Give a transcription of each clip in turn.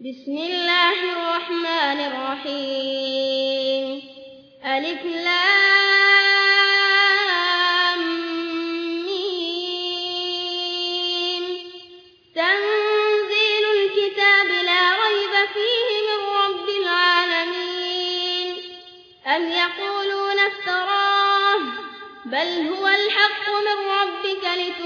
بسم الله الرحمن الرحيم. ألف لام ميم. تنزيل الكتاب لا ريب فيه من رب العالمين. أم يقولون افتراه؟ بل هو الحق من ربك لتنذر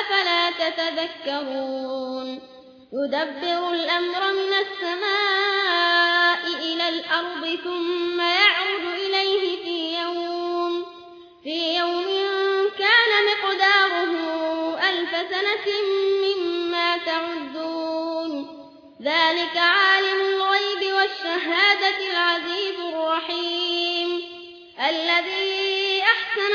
أفلا تتذكرون؟ يدبر الأمر من السماء إلى الأرض ثم يعرض إليه في يوم في يوم كان مقداره ألف سنة مما تعدون. ذلك عالم الغيب والشهادة العزيز الرحيم الذي